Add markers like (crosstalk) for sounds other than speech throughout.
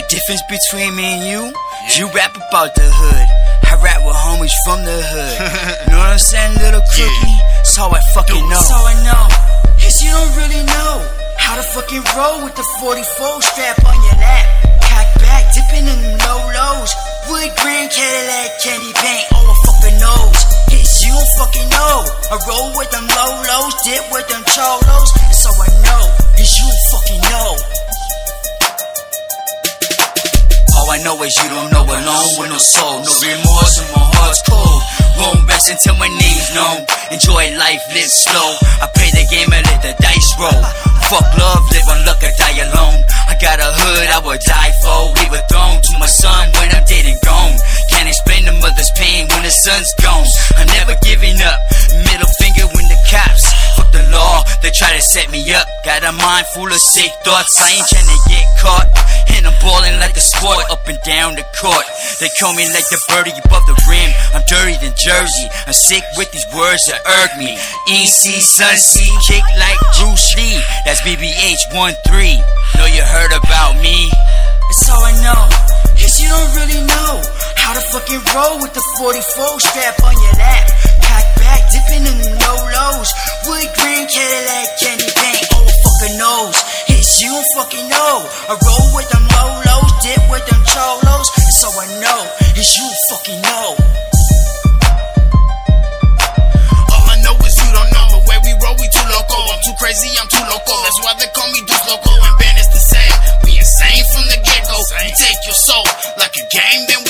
The difference between me and you, you rap about the hood. I rap with homies from the hood. you (laughs) know what I'm saying, little crookie? That's how I fucking know. That's how I know. Is you don't really know how to fucking roll with the 44 strap on your lap. Cock back, dipping in them low lows. Wood green Cadillac, candy paint on my fucking nose. Yes, you don't fucking know. I roll with them low lows, dip with them cholos. How I know. I know is you don't know alone with no soul, no remorse and my heart's cold. Won't rest until my knees numb. Enjoy life, live slow. I play the game and let the dice roll. Fuck love, live on luck, I die alone. I got a hood, I would die for. Leave a throne to my son when I'm dead and gone. Can't explain the mother's pain when the son's gone. I'm never giving up. Middle finger when the cops. Fuck the law, they try to set me up. Got a mind full of sick thoughts. I ain't trying to get caught. And I'm balling like a sport up and down the court. They call me like the birdie above the rim. I'm dirty than Jersey. I'm sick with these words that irk me. EC Sun C, kick like Bruce Lee. That's BBH 13. Know you heard about me. That's all I know. Is you don't really know how to fucking roll with the 44 strap on your lap. Cock back, dipping in them low lows. Wood green Cadillac, Fucking know. I roll with them low lows, dip with them cholos. and so I know. Is you fucking know. All I know is you don't know, but where we roll, we too loco. I'm too crazy, I'm too loco. That's why they call me Deuce Loco. And Ben is the same. We insane from the get go. We take your soul like a game, then we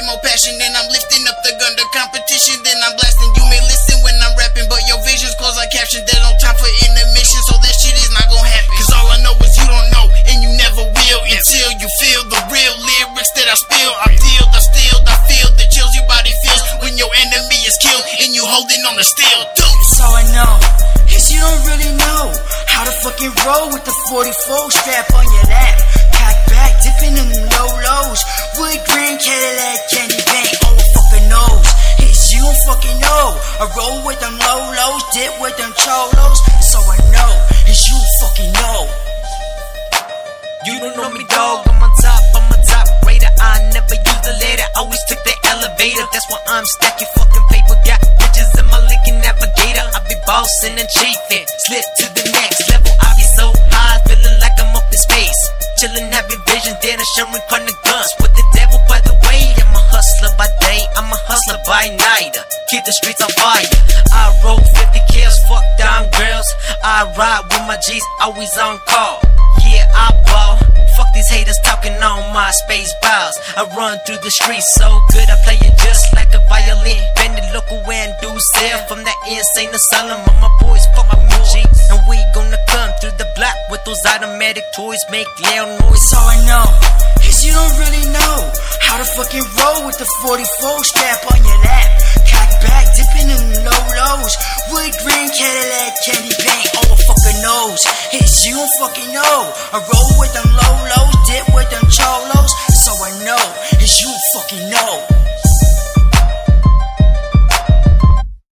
With more passion and I'm lifting up the gun to competition. Then I'm blasting. You may listen when I'm rapping, but your vision's close like caption. There's no time for intermission, so that shit is not gonna happen. Cause all I know is you don't know, and you never will until you feel the real lyrics that I spill. I feel, I still, I feel the chills your body feels when your enemy is killed and you holding on the steel. Deuce. That's all I know. You don't really know how to fucking roll with the 44 strap on your lap. Cock back, dipping in low lows. Wood green Cadillac, I roll with them low lows, dip with them cholos. So I know. Is you fucking know. You don't know me, dog. I'm on top, I'm a top rater. I never use the ladder, always took the elevator. That's why I'm stacking fucking paper. Got bitches in my Lincoln Navigator. I be bossing and chiefing. Slip to the next level. I be so high, feeling like I'm up in space. Chillin', having visions, then I showing kind of the guns. With the devil, by the way, I'm a hustler by day, I'm a hustler by night. Keep the streets on fire. I roll 50 kills, fuck down girls. I ride with my G's, always on call. Yeah, I ball. Fuck these haters talking on my space bows. I run through the streets so good, I play it just like a violin. Bend it local and do sell from that insane asylum. All my boys fuck my G, and we gonna come through the block with those automatic toys, make loud noise. All I know. You don't really know how to fucking roll with the 44 strap on your lap. Wood green Cadillac, candy paint on my fucking nose. Is you don't fucking know. I roll with them low lows, dip with them cholos.